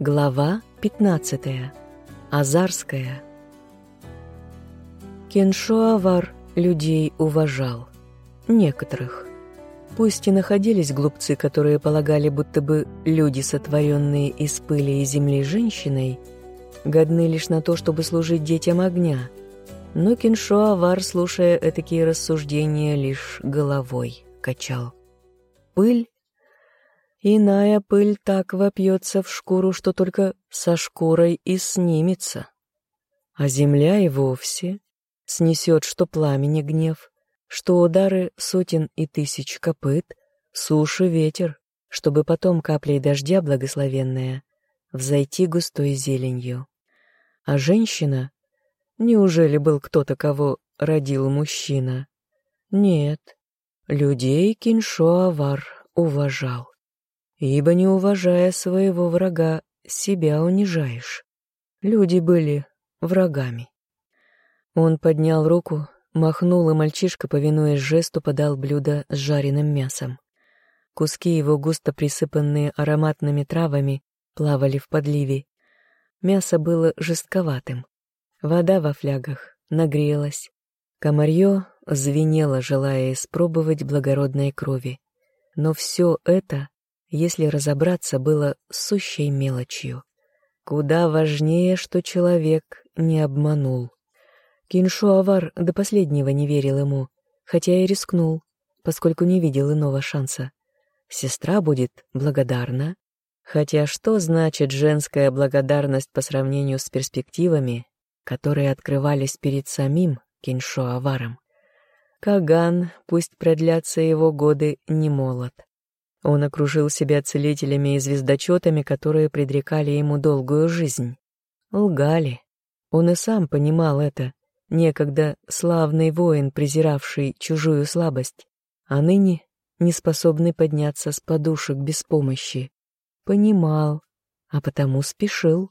Глава 15. Азарская. Кеншуавар людей уважал. Некоторых. Пусть и находились глупцы, которые полагали, будто бы люди, сотворенные из пыли и земли женщиной, годны лишь на то, чтобы служить детям огня. Но Кеншуавар, слушая такие рассуждения, лишь головой качал. Пыль Иная пыль так вопьется в шкуру, что только со шкурой и снимется. А земля и вовсе снесет, что пламени гнев, что удары сотен и тысяч копыт, суши ветер, чтобы потом каплей дождя благословенная взойти густой зеленью. А женщина? Неужели был кто-то, кого родил мужчина? Нет, людей Киншоавар уважал ибо, не уважая своего врага, себя унижаешь. Люди были врагами. Он поднял руку, махнул, и мальчишка, повинуясь жесту, подал блюдо с жареным мясом. Куски его, густо присыпанные ароматными травами, плавали в подливе. Мясо было жестковатым. Вода во флягах нагрелась. Комарье звенело, желая испробовать благородной крови. Но все это если разобраться, было сущей мелочью. Куда важнее, что человек не обманул. Киншуавар до последнего не верил ему, хотя и рискнул, поскольку не видел иного шанса. Сестра будет благодарна. Хотя что значит женская благодарность по сравнению с перспективами, которые открывались перед самим Киншуаваром? Каган, пусть продлятся его годы, не молод. Он окружил себя целителями и звездочетами, которые предрекали ему долгую жизнь. Лгали. Он и сам понимал это, некогда славный воин, презиравший чужую слабость, а ныне не способный подняться с подушек без помощи. Понимал, а потому спешил.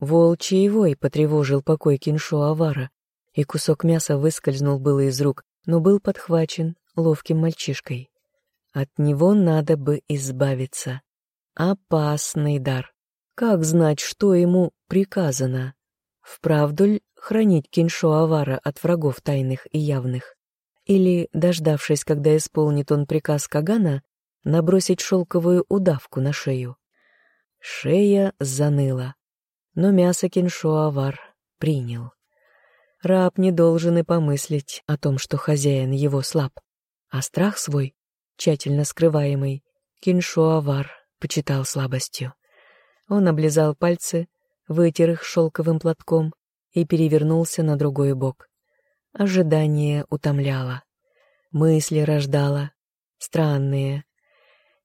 Волчий вой потревожил покой Киншо Авара, и кусок мяса выскользнул было из рук, но был подхвачен ловким мальчишкой. От него надо бы избавиться. Опасный дар. Как знать, что ему приказано? Вправду ли хранить Киншо Авара от врагов тайных и явных? Или, дождавшись, когда исполнит он приказ Кагана, набросить шелковую удавку на шею? Шея заныла, но мясо Киншо Авар принял. Раб не должен и помыслить о том, что хозяин его слаб, а страх свой тщательно скрываемый, киншуавар почитал слабостью. Он облизал пальцы, вытер их шелковым платком и перевернулся на другой бок. Ожидание утомляло, мысли рождало, странные.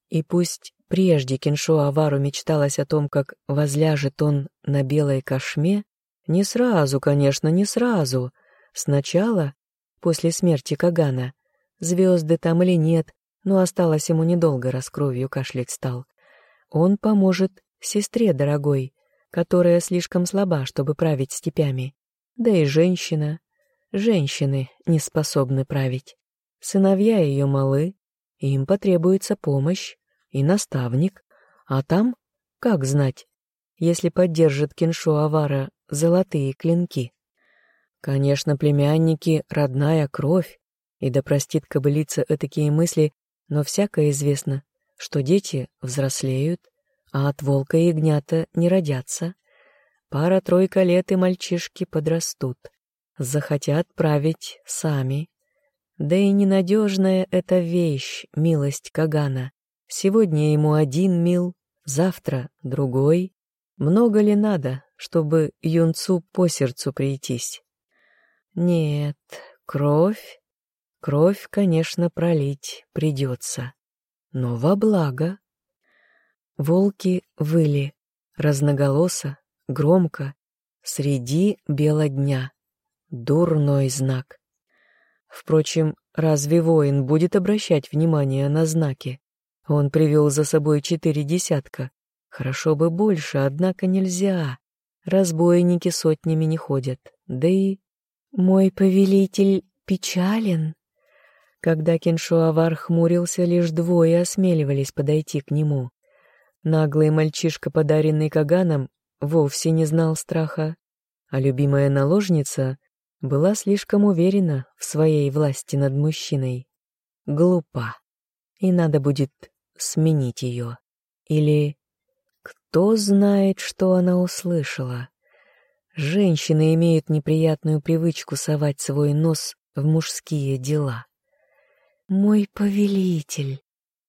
И пусть прежде Киншуавару мечталось о том, как возляжет он на белой кошме, не сразу, конечно, не сразу. Сначала, после смерти Кагана, звезды там или нет, но осталось ему недолго, раз кровью кашлять стал. Он поможет сестре дорогой, которая слишком слаба, чтобы править степями. Да и женщина. Женщины не способны править. Сыновья ее малы, им потребуется помощь и наставник. А там, как знать, если поддержит Киншу Авара золотые клинки? Конечно, племянники — родная кровь, и да простит кобылица этакие мысли, но всяко известно, что дети взрослеют, а от волка и ягнята не родятся. Пара-тройка лет и мальчишки подрастут, захотят править сами. Да и ненадежная эта вещь, милость Кагана. Сегодня ему один мил, завтра другой. Много ли надо, чтобы юнцу по сердцу прийтись? Нет, кровь Кровь, конечно, пролить придется, но во благо. Волки выли, разноголосо, громко, среди бела дня. Дурной знак. Впрочем, разве воин будет обращать внимание на знаки? Он привел за собой четыре десятка. Хорошо бы больше, однако нельзя. Разбойники сотнями не ходят. Да и... Мой повелитель печален. Когда Киншуавар хмурился, лишь двое осмеливались подойти к нему. Наглый мальчишка, подаренный Каганом, вовсе не знал страха, а любимая наложница была слишком уверена в своей власти над мужчиной. Глупа. И надо будет сменить ее. Или кто знает, что она услышала. Женщины имеют неприятную привычку совать свой нос в мужские дела. «Мой повелитель!»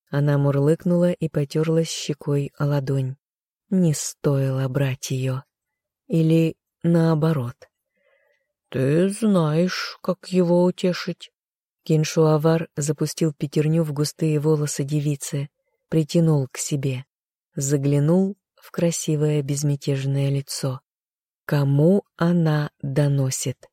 Она мурлыкнула и потерлась щекой о ладонь. Не стоило брать ее. Или наоборот. «Ты знаешь, как его утешить». Киншуавар запустил пятерню в густые волосы девицы, притянул к себе, заглянул в красивое безмятежное лицо. Кому она доносит?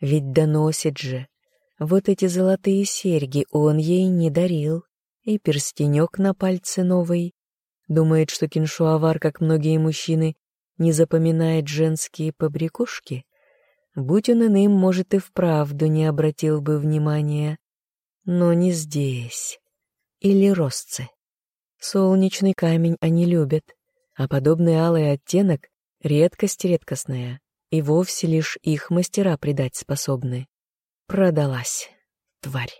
Ведь доносит же. Вот эти золотые серьги он ей не дарил, и перстенек на пальце новый. Думает, что Киншуавар, как многие мужчины, не запоминает женские побрякушки? Будь он иным, может, и вправду не обратил бы внимания. Но не здесь. Или росцы. Солнечный камень они любят, а подобный алый оттенок — редкость редкостная, и вовсе лишь их мастера придать способны. Продалась, тварь.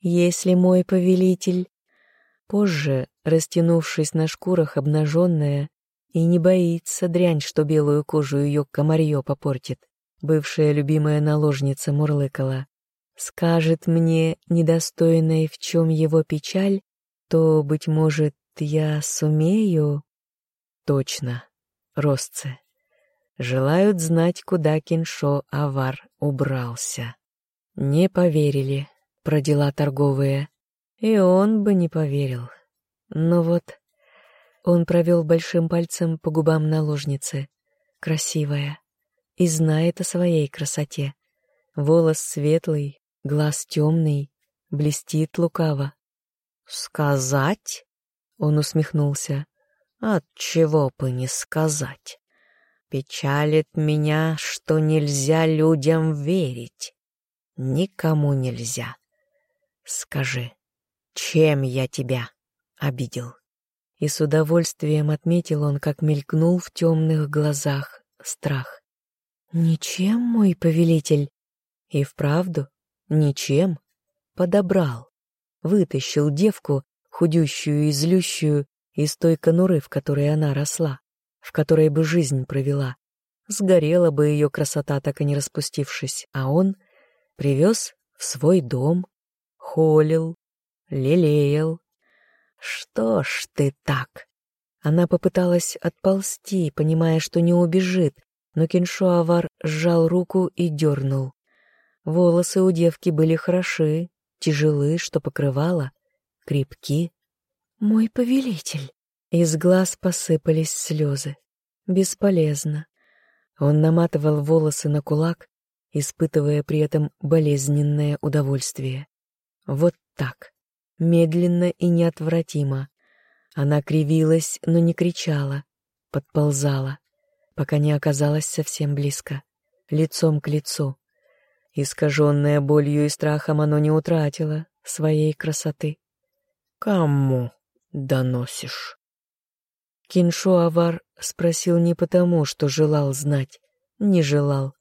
Если мой повелитель... Позже, растянувшись на шкурах обнаженная, и не боится дрянь, что белую кожу ее комарье попортит, бывшая любимая наложница мурлыкала. Скажет мне, недостойной в чем его печаль, то, быть может, я сумею... Точно, росцы. Желают знать, куда Киншо Авар убрался. Не поверили про дела торговые. И он бы не поверил. Но вот он провел большим пальцем по губам наложницы. Красивая и знает о своей красоте. Волос светлый, глаз темный, блестит лукаво. «Сказать?» — он усмехнулся. «От чего бы не сказать? Печалит меня, что нельзя людям верить. Никому нельзя. Скажи, чем я тебя обидел?» И с удовольствием отметил он, как мелькнул в темных глазах страх. «Ничем, мой повелитель?» И вправду, ничем. Подобрал. Вытащил девку, худющую и злющую, из той конуры, в которой она росла, в которой бы жизнь провела. Сгорела бы ее красота, так и не распустившись, а он привез в свой дом, холил, лелеял. «Что ж ты так?» Она попыталась отползти, понимая, что не убежит, но Киншуавар сжал руку и дернул. Волосы у девки были хороши, тяжелы, что покрывало, крепки. «Мой повелитель!» Из глаз посыпались слезы. Бесполезно. Он наматывал волосы на кулак, испытывая при этом болезненное удовольствие. Вот так, медленно и неотвратимо. Она кривилась, но не кричала, подползала пока не оказалась совсем близко, лицом к лицу. Искаженное болью и страхом оно не утратило своей красоты. «Кому доносишь?» Киншуавар спросил не потому, что желал знать, не желал.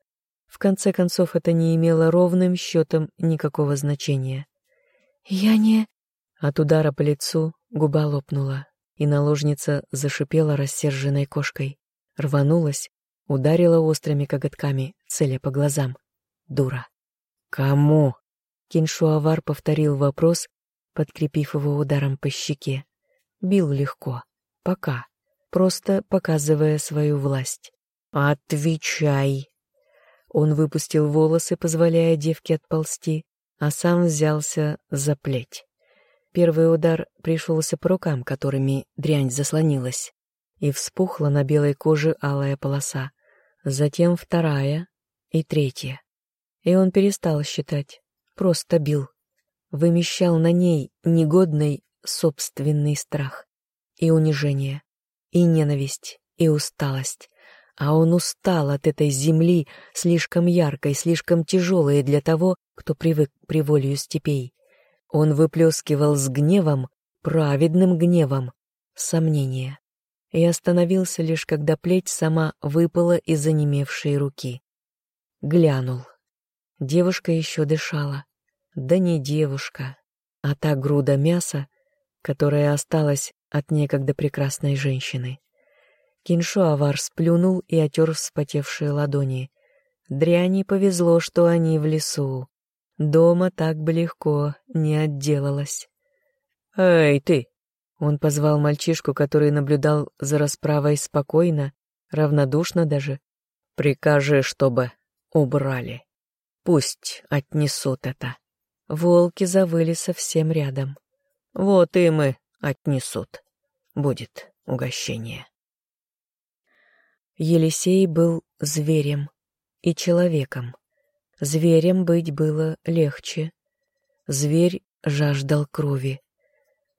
В конце концов, это не имело ровным счетом никакого значения. «Я не...» От удара по лицу губа лопнула, и наложница зашипела рассерженной кошкой рванулась, ударила острыми коготками, целя по глазам. Дура. «Кому?» Киншуавар повторил вопрос, подкрепив его ударом по щеке. Бил легко. Пока. Просто показывая свою власть. «Отвечай!» Он выпустил волосы, позволяя девке отползти, а сам взялся за плеть. Первый удар пришелся по рукам, которыми дрянь заслонилась и вспухла на белой коже алая полоса, затем вторая и третья. И он перестал считать, просто бил, вымещал на ней негодный собственный страх и унижение, и ненависть, и усталость. А он устал от этой земли, слишком яркой, слишком тяжелой для того, кто привык к приволью степей. Он выплескивал с гневом, праведным гневом, сомнения и остановился лишь когда плеть сама выпала из онемевшей руки. Глянул. Девушка еще дышала. Да не девушка, а та груда мяса, которая осталась от некогда прекрасной женщины. Киншуавар сплюнул и отер вспотевшие ладони. Дряни повезло, что они в лесу. Дома так бы легко не отделалась. «Эй, ты!» Он позвал мальчишку, который наблюдал за расправой спокойно, равнодушно даже. «Прикажи, чтобы убрали. Пусть отнесут это». Волки завыли совсем рядом. «Вот и мы отнесут. Будет угощение». Елисей был зверем и человеком. Зверем быть было легче. Зверь жаждал крови.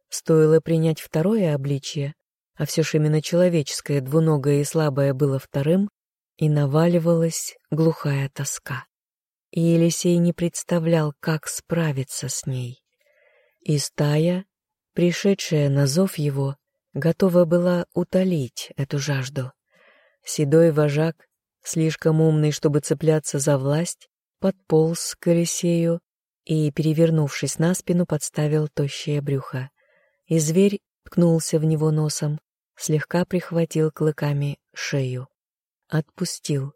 Стоило принять второе обличие, а все ж именно человеческое, двуногое и слабое было вторым, и наваливалась глухая тоска. И Елисей не представлял, как справиться с ней. И стая, пришедшая на зов его, готова была утолить эту жажду. Седой вожак, слишком умный, чтобы цепляться за власть, подполз к Елисею и, перевернувшись на спину, подставил тощее брюхо и зверь ткнулся в него носом, слегка прихватил клыками шею. Отпустил.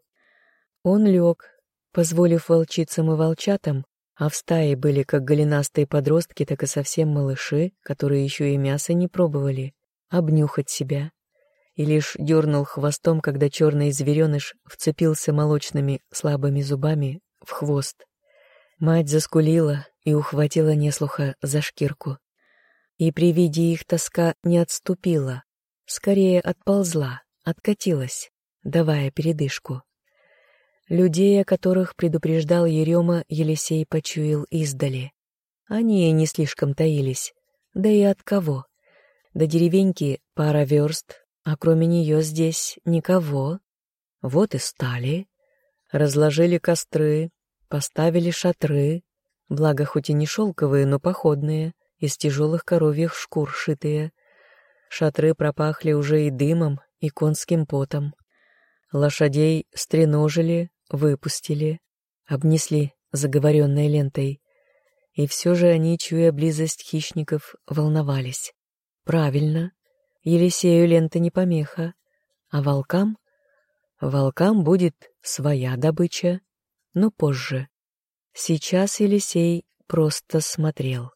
Он лег, позволив волчицам и волчатам, а в стае были как голенастые подростки, так и совсем малыши, которые еще и мясо не пробовали, обнюхать себя. И лишь дернул хвостом, когда черный звереныш вцепился молочными слабыми зубами в хвост. Мать заскулила и ухватила неслуха за шкирку и при виде их тоска не отступила, скорее отползла, откатилась, давая передышку. Людей, о которых предупреждал Ерема, Елисей почуял издали. Они не слишком таились, да и от кого. До деревеньки пара верст, а кроме нее здесь никого. Вот и стали. Разложили костры, поставили шатры, благо хоть и не шелковые, но походные, из тяжелых коровьих шкур шитые. Шатры пропахли уже и дымом, и конским потом. Лошадей стреножили, выпустили, обнесли заговоренной лентой. И все же они, чуя близость хищников, волновались. Правильно, Елисею лента не помеха, а волкам? Волкам будет своя добыча, но позже. Сейчас Елисей просто смотрел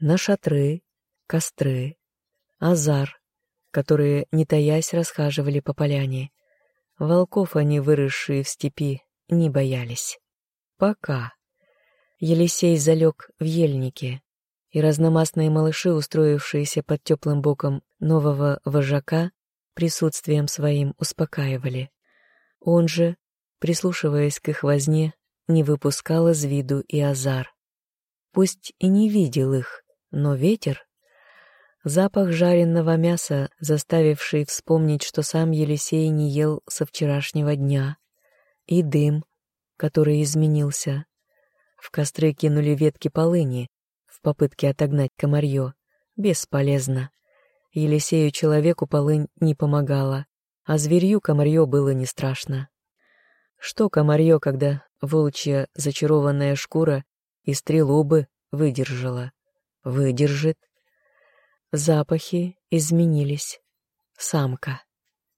на шатры, костры, азар, которые, не таясь, расхаживали по поляне. Волков они, выросшие в степи, не боялись. Пока. Елисей залег в ельнике, и разномастные малыши, устроившиеся под теплым боком нового вожака, присутствием своим успокаивали. Он же, прислушиваясь к их возне, не выпускал из виду и азар. Пусть и не видел их, но ветер... Запах жареного мяса, заставивший вспомнить, что сам Елисей не ел со вчерашнего дня, и дым, который изменился. В костры кинули ветки полыни в попытке отогнать комарье. Бесполезно. Елисею человеку полынь не помогала, а зверью комарье было не страшно. Что комарье, когда волчья зачарованная шкура и стрелу бы выдержала? выдержит. Запахи изменились. Самка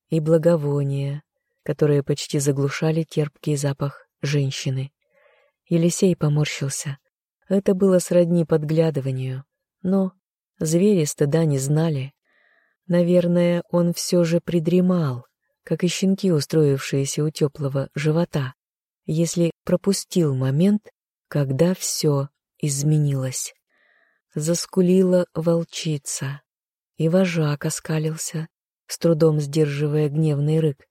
и благовония, которые почти заглушали терпкий запах женщины. Елисей поморщился. Это было сродни подглядыванию, но звери стыда не знали. Наверное, он все же придремал, как и щенки, устроившиеся у теплого живота, если пропустил момент, когда все изменилось заскулила волчица, и вожак оскалился, с трудом сдерживая гневный рык.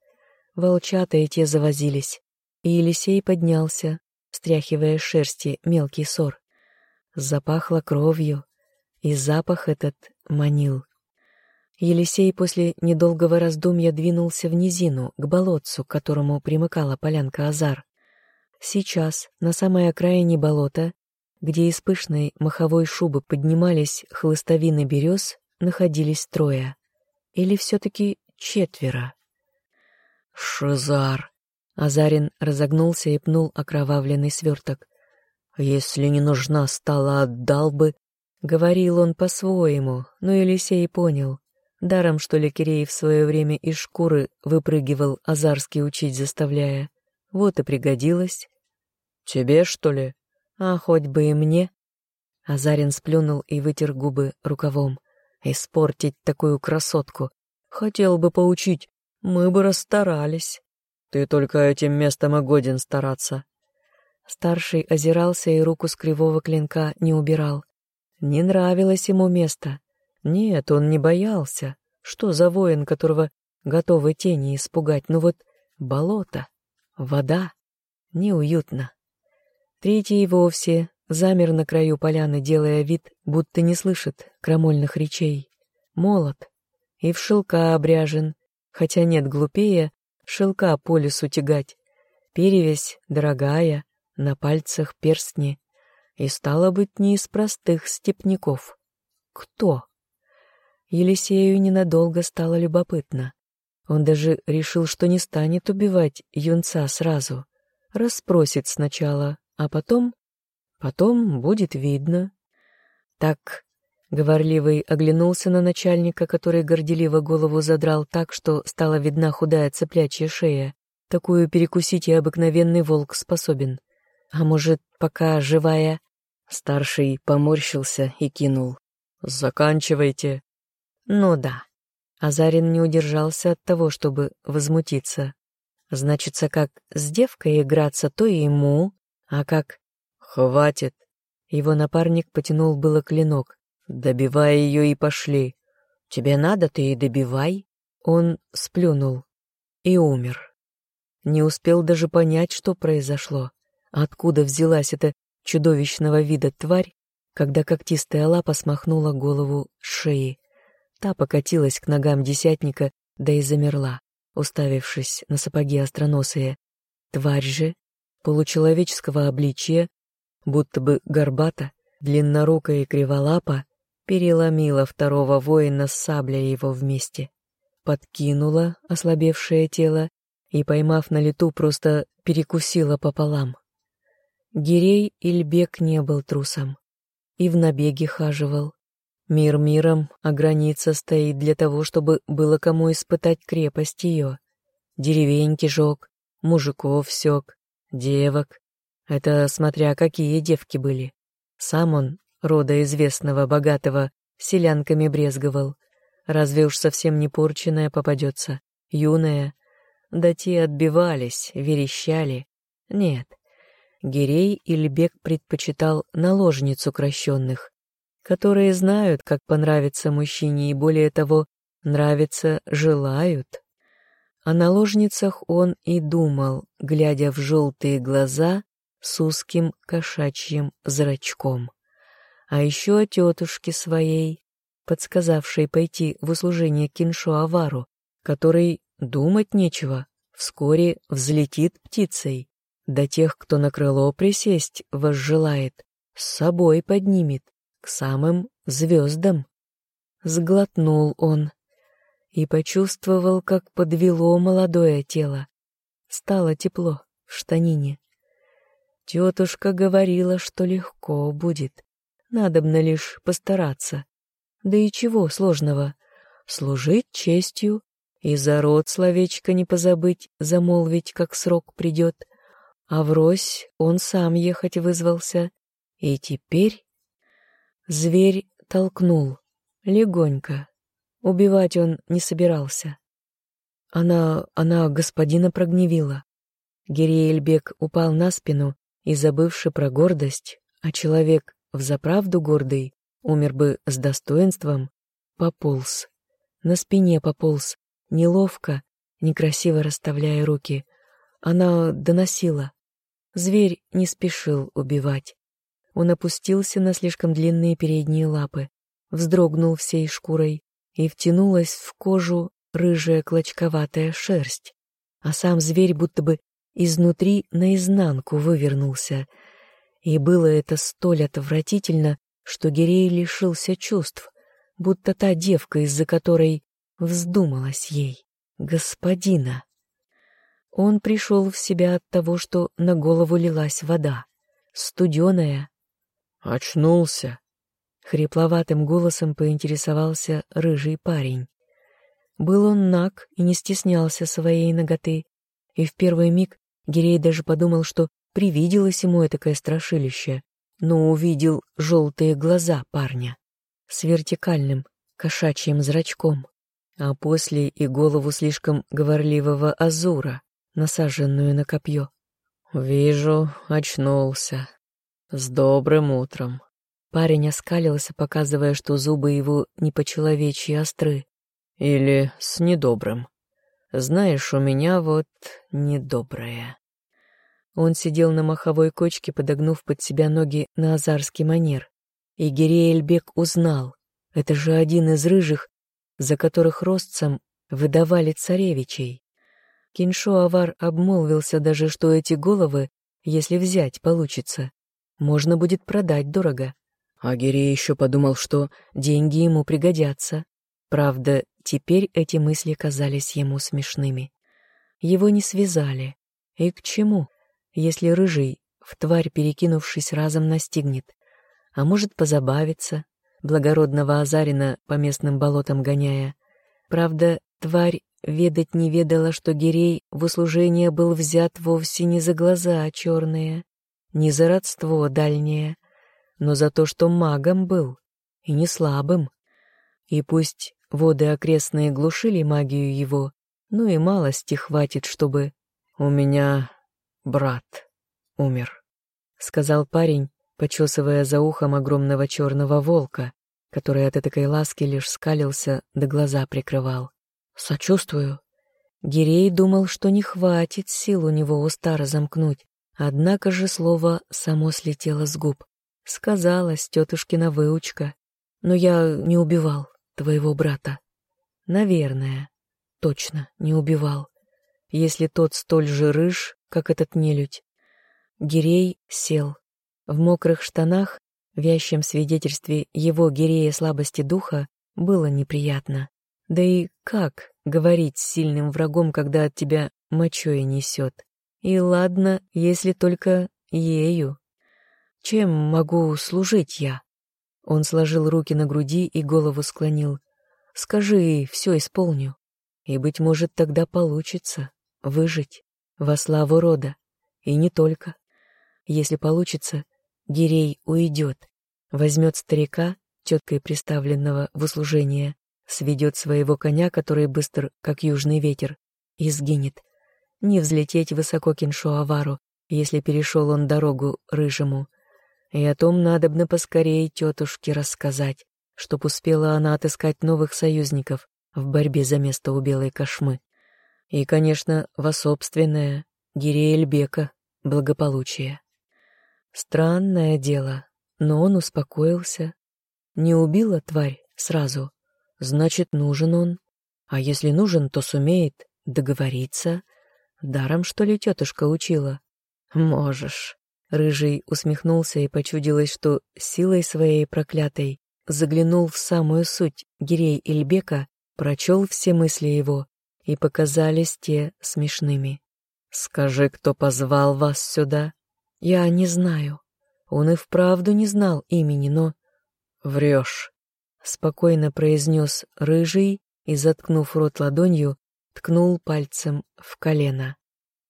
Волчата и те завозились, и Елисей поднялся, стряхивая шерсти мелкий сор. Запахло кровью, и запах этот манил. Елисей после недолгого раздумья двинулся в низину, к болотцу, к которому примыкала полянка Азар. Сейчас, на самой окраине болота, где из пышной маховой шубы поднимались хлыстовины берез, находились трое. Или все-таки четверо? «Шизар!» Азарин разогнулся и пнул окровавленный сверток. «Если не нужна стала, отдал бы...» Говорил он по-своему, но Елисей понял. Даром, что ли, Кирей в свое время из шкуры выпрыгивал Азарский учить заставляя. Вот и пригодилось. «Тебе, что ли?» «А хоть бы и мне». Азарин сплюнул и вытер губы рукавом. «Испортить такую красотку. Хотел бы поучить, мы бы расстарались». «Ты только этим местом и годен стараться». Старший озирался и руку с кривого клинка не убирал. Не нравилось ему место. Нет, он не боялся. Что за воин, которого готовы тени испугать? Ну вот болото, вода, неуютно. Третий и вовсе замер на краю поляны, делая вид, будто не слышит крамольных речей. Молот и в шелка обряжен, хотя нет глупее шелка по лесу тягать. Перевесь дорогая, на пальцах перстни, и стало быть не из простых степняков. Кто? Елисею ненадолго стало любопытно. Он даже решил, что не станет убивать юнца сразу. Расспросит сначала, а потом... Потом будет видно. Так, говорливый оглянулся на начальника, который горделиво голову задрал так, что стала видна худая цыплячья шея. Такую перекусить и обыкновенный волк способен. А может, пока живая... Старший поморщился и кинул. «Заканчивайте». Ну да. Азарин не удержался от того, чтобы возмутиться. Значится, как с девкой играться, то и ему, а как... Хватит. Его напарник потянул было клинок. Добивай ее и пошли. Тебе надо, ты и добивай. Он сплюнул и умер. Не успел даже понять, что произошло. Откуда взялась эта чудовищного вида тварь, когда когтистая лапа смахнула голову с шеи. Та покатилась к ногам десятника, да и замерла, уставившись на сапоги остроносые. Тварь же, получеловеческого обличия, будто бы горбата, длиннорукая и криволапа, переломила второго воина с саблей его вместе. Подкинула ослабевшее тело и, поймав на лету, просто перекусила пополам. Гирей Ильбек не был трусом и в набеге хаживал, Мир миром, а граница стоит для того, чтобы было кому испытать крепость ее. Деревеньки жег, мужиков сёк, девок. Это смотря какие девки были. Сам он, рода известного, богатого, селянками брезговал. Разве уж совсем не порченная попадется, юная. Да те отбивались, верещали. Нет, Гирей Ильбек предпочитал наложницу кращенных, которые знают, как понравиться мужчине и, более того, нравится, желают. О наложницах он и думал, глядя в желтые глаза с узким кошачьим зрачком. А еще о тетушке своей, подсказавшей пойти в услужение Киншу Авару, который, думать нечего, вскоре взлетит птицей, до тех, кто на крыло присесть возжелает, с собой поднимет, самым звездам. Сглотнул он и почувствовал, как подвело молодое тело. Стало тепло в штанине. Тетушка говорила, что легко будет. Надобно лишь постараться. Да и чего сложного? Служить честью и за род словечко не позабыть, замолвить, как срок придет. А врозь он сам ехать вызвался. И теперь Зверь толкнул, легонько. Убивать он не собирался. Она, она господина прогневила. Гириэльбек упал на спину и, забывши про гордость, а человек взаправду гордый, умер бы с достоинством, пополз. На спине пополз, неловко, некрасиво расставляя руки. Она доносила. Зверь не спешил убивать. Он опустился на слишком длинные передние лапы, вздрогнул всей шкурой, и втянулась в кожу рыжая клочковатая шерсть, а сам зверь будто бы изнутри наизнанку вывернулся. И было это столь отвратительно, что Гирей лишился чувств, будто та девка, из-за которой вздумалось ей, господина. Он пришел в себя от того, что на голову лилась вода, студеная. «Очнулся!» — хрипловатым голосом поинтересовался рыжий парень. Был он наг и не стеснялся своей ноготы, и в первый миг Гирей даже подумал, что привиделось ему этакое страшилище, но увидел желтые глаза парня с вертикальным кошачьим зрачком, а после и голову слишком говорливого азура, насаженную на копье. «Вижу, очнулся. С добрым утром». Парень оскалился, показывая, что зубы его не по-человечьи остры. «Или с недобрым. Знаешь, у меня вот недоброе». Он сидел на маховой кочке, подогнув под себя ноги на азарский манер. И Гиреэльбек узнал, это же один из рыжих, за которых ростцам выдавали царевичей. Киншо-авар обмолвился даже, что эти головы, если взять получится, можно будет продать дорого. А Гирей еще подумал, что деньги ему пригодятся. Правда, теперь эти мысли казались ему смешными. Его не связали. И к чему? если рыжий, в тварь перекинувшись, разом настигнет, а может позабавиться, благородного Азарина по местным болотам гоняя. Правда, тварь ведать не ведала, что Гирей в услужение был взят вовсе не за глаза черные, не за родство дальнее, но за то, что магом был, и не слабым. И пусть воды окрестные глушили магию его, ну и малости хватит, чтобы... «У меня брат умер», — сказал парень, почесывая за ухом огромного черного волка, который от этой ласки лишь скалился да глаза прикрывал. «Сочувствую». Гирей думал, что не хватит сил у него уста разомкнуть, однако же слово само слетело с губ. Сказалась тетушкина выучка. «Но я не убивал твоего брата». «Наверное, точно не убивал. Если тот столь же рыж, как этот нелюдь. Гирей сел. В мокрых штанах, вящем свидетельстве его Гирея слабости духа, было неприятно. Да и как говорить с сильным врагом, когда от тебя мочой несет? И ладно, если только ею. Чем могу служить я? Он сложил руки на груди и голову склонил. Скажи, все исполню. И, быть может, тогда получится выжить во славу рода. И не только. Если получится, Гирей уйдет, возьмет старика, теткой приставленного в услужение, сведет своего коня, который быстр, как южный ветер, и сгинет. Не взлететь высоко Киншуавару, если перешел он дорогу рыжему. И о том надобно поскорее тетушке рассказать, чтоб успела она отыскать новых союзников в борьбе за место у белой кошмы. И, конечно, во собственное, Гиреэльбека, благополучие. Странное дело, но он успокоился. Не убила тварь сразу, значит, нужен он. А если нужен, то сумеет договориться. Даром, что ли, тетушка учила? Можешь. Рыжий усмехнулся и почудилось, что силой своей проклятой заглянул в самую суть Гирей Ильбека, прочел все мысли его и показались те смешными. «Скажи, кто позвал вас сюда?» «Я не знаю». Он и вправду не знал имени, но... «Врешь», — спокойно произнес Рыжий и, заткнув рот ладонью, ткнул пальцем в колено.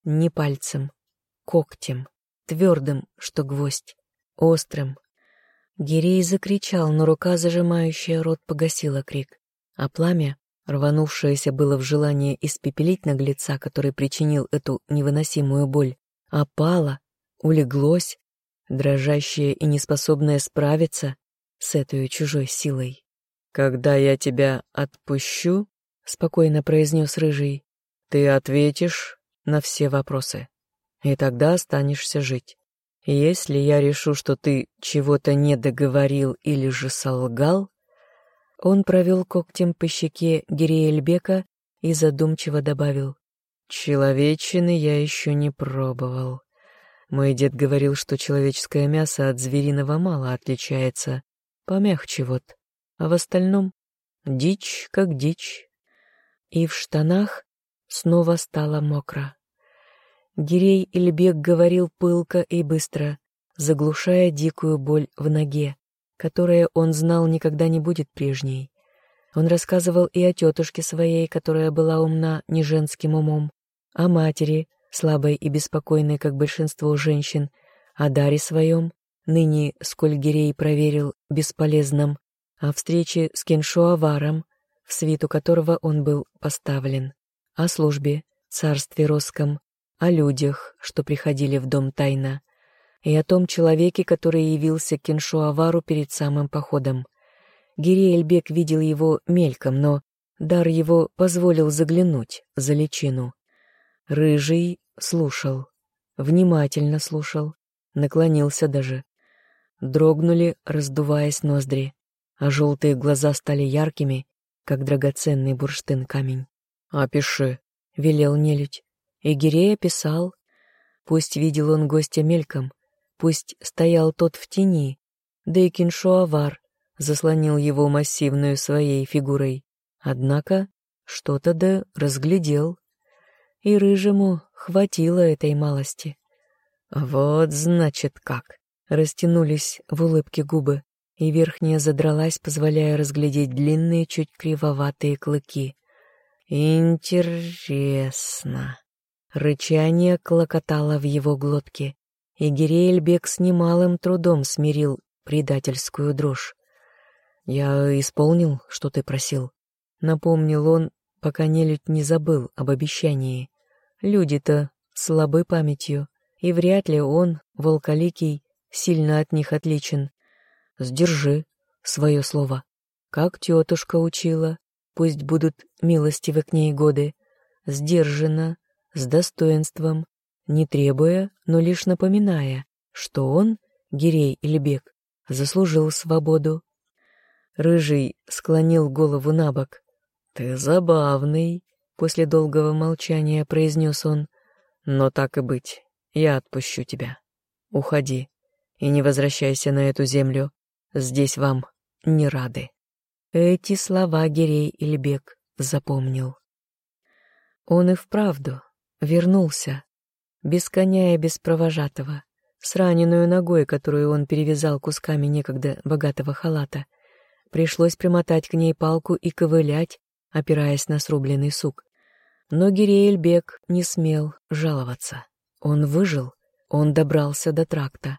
Не пальцем, когтем, твердым, что гвоздь, острым. Гирей закричал, но рука, зажимающая рот, погасила крик, а пламя рванувшееся было в желание испепелить наглеца, который причинил эту невыносимую боль, опало, улеглось, дрожащее и неспособное справиться с этой чужой силой. «Когда я тебя отпущу», — спокойно произнес Рыжий, — «ты ответишь на все вопросы, и тогда останешься жить. Если я решу, что ты чего-то не договорил или же солгал, он провел когтем по щеке Гириэльбека и задумчиво добавил. «Человечины я еще не пробовал. Мой дед говорил, что человеческое мясо от звериного мало отличается, помягче вот, а в остальном дичь как дичь. И в штанах снова стало мокро. Гирей Ильбек говорил пылко и быстро, заглушая дикую боль в ноге, которая он знал никогда не будет прежней. Он рассказывал и о тетушке своей, которая была умна не женским умом, о матери, слабой и беспокойной, как большинство женщин, о даре своем, ныне, сколь Гирей проверил, бесполезном, о встрече с Кеншуаваром, в свиту которого он был поставлен, о службе, царстве Роском, о людях, что приходили в дом тайно, и о том человеке, который явился Кеншуавару перед самым походом. Гириэльбек видел его мельком, но дар его позволил заглянуть за личину. Рыжий слушал, внимательно слушал, наклонился даже. Дрогнули, раздуваясь ноздри, а желтые глаза стали яркими, как драгоценный бурштын камень. «Опиши», — велел нелюдь. И Гирея писал. Пусть видел он гостя мельком, пусть стоял тот в тени, да и Киншуавар заслонил его массивную своей фигурой. Однако что-то да разглядел. И рыжему хватило этой малости. Вот значит как. Растянулись в улыбке губы, и верхняя задралась, позволяя разглядеть длинные, чуть кривоватые клыки. Интересно. Рычание клокотало в его глотке, и Гиреэльбек с немалым трудом смирил предательскую дрожь. «Я исполнил, что ты просил», — напомнил он, пока нелюдь не забыл об обещании. Люди-то слабы памятью, и вряд ли он, волколикий, сильно от них отличен. Сдержи свое слово. Как тетушка учила, пусть будут милостивы к ней годы. Сдержанно, с достоинством, не требуя, но лишь напоминая, что он, Гирей Ильбек, заслужил свободу. Рыжий склонил голову на бок. «Ты забавный», — после долгого молчания произнес он. «Но так и быть, я отпущу тебя. Уходи и не возвращайся на эту землю. Здесь вам не рады». Эти слова Гирей Ильбек запомнил. Он и вправду Вернулся. Без коня и без провожатого. С раненую ногой, которую он перевязал кусками некогда богатого халата. Пришлось примотать к ней палку и ковылять, опираясь на срубленный сук. Но Гиреэльбек не смел жаловаться. Он выжил, он добрался до тракта,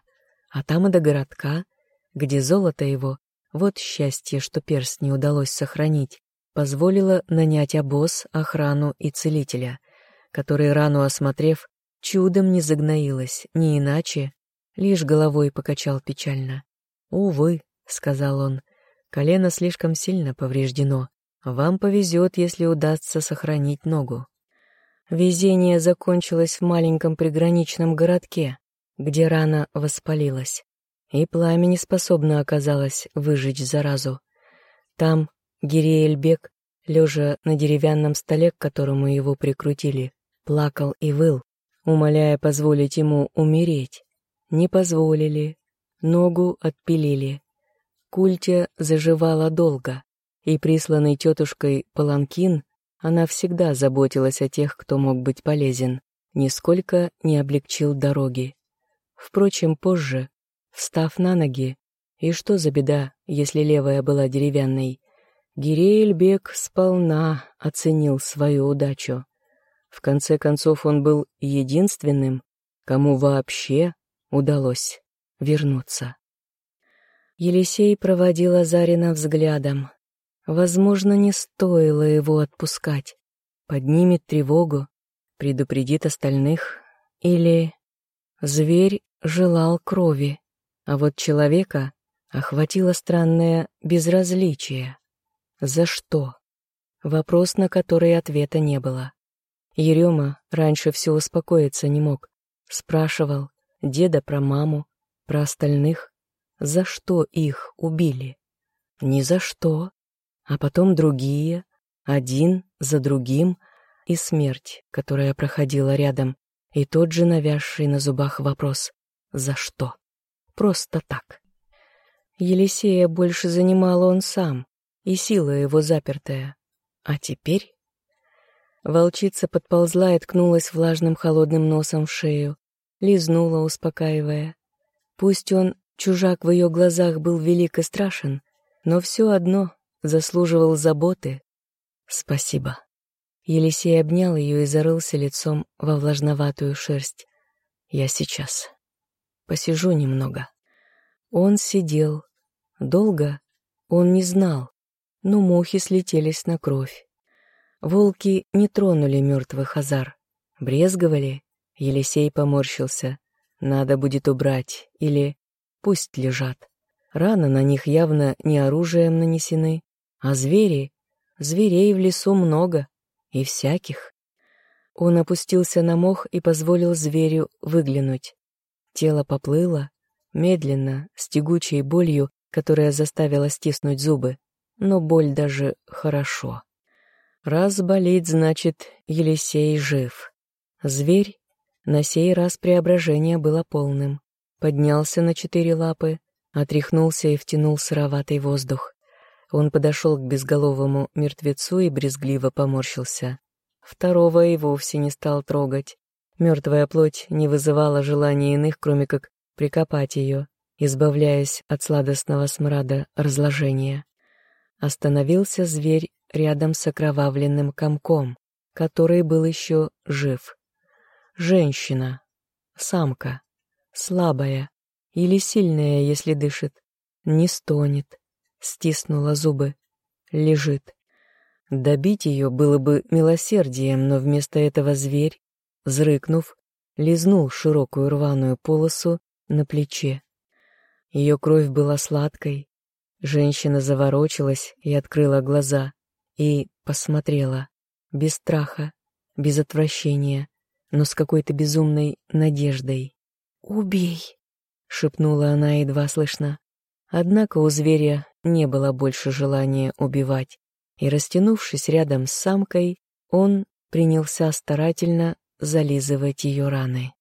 а там и до городка, где золото его, вот счастье, что перст не удалось сохранить, позволило нанять обоз, охрану и целителя — который, рану осмотрев, чудом не загноилась, не иначе, лишь головой покачал печально. «Увы», — сказал он, — «колено слишком сильно повреждено. Вам повезет, если удастся сохранить ногу». Везение закончилось в маленьком приграничном городке, где рана воспалилась, и пламя не способно оказалось выжечь заразу. Там Гириэльбек, лежа на деревянном столе, к которому его прикрутили, плакал и выл, умоляя позволить ему умереть. Не позволили, ногу отпилили. Культя заживала долго, и присланный тетушкой Паланкин она всегда заботилась о тех, кто мог быть полезен, нисколько не облегчил дороги. Впрочем, позже, встав на ноги, и что за беда, если левая была деревянной, Гиреэльбек сполна оценил свою удачу. В конце концов, он был единственным, кому вообще удалось вернуться. Елисей проводил Азарина взглядом. Возможно, не стоило его отпускать. Поднимет тревогу, предупредит остальных. Или зверь желал крови, а вот человека охватило странное безразличие. За что? Вопрос, на который ответа не было. Ерема раньше все успокоиться не мог. Спрашивал деда про маму, про остальных. За что их убили? Ни за что. А потом другие, один за другим, и смерть, которая проходила рядом, и тот же навязший на зубах вопрос «За что?» Просто так. Елисея больше занимал он сам, и сила его запертая. А теперь Волчица подползла и ткнулась влажным холодным носом в шею, лизнула, успокаивая. Пусть он, чужак в ее глазах, был велик и страшен, но все одно заслуживал заботы. Спасибо. Елисей обнял ее и зарылся лицом во влажноватую шерсть. Я сейчас. Посижу немного. Он сидел. Долго? Он не знал, но мухи слетелись на кровь. Волки не тронули мертвых азар. Брезговали. Елисей поморщился. Надо будет убрать. Или пусть лежат. Раны на них явно не оружием нанесены, а звери. Зверей в лесу много. И всяких. Он опустился на мох и позволил зверю выглянуть. Тело поплыло, медленно, с тягучей болью, которая заставила стиснуть зубы. Но боль даже хорошо. Раз болит, значит, Елисей жив. Зверь на сей раз преображение было полным. Поднялся на четыре лапы, отряхнулся и втянул сыроватый воздух. Он подошел к безголовому мертвецу и брезгливо поморщился. Второго и вовсе не стал трогать. Мертвая плоть не вызывала желания иных, кроме как прикопать ее, избавляясь от сладостного смрада разложения. Остановился зверь рядом с окровавленным комком, который был еще жив. Женщина, самка, слабая или сильная, если дышит, не стонет, стиснула зубы, лежит. Добить ее было бы милосердием, но вместо этого зверь, зрыкнув, лизнул широкую рваную полосу на плече. Ее кровь была сладкой. Женщина заворочилась и открыла глаза и посмотрела, без страха, без отвращения, но с какой-то безумной надеждой. «Убей!» — шепнула она едва слышно. Однако у зверя не было больше желания убивать, и, растянувшись рядом с самкой, он принялся старательно зализывать ее раны.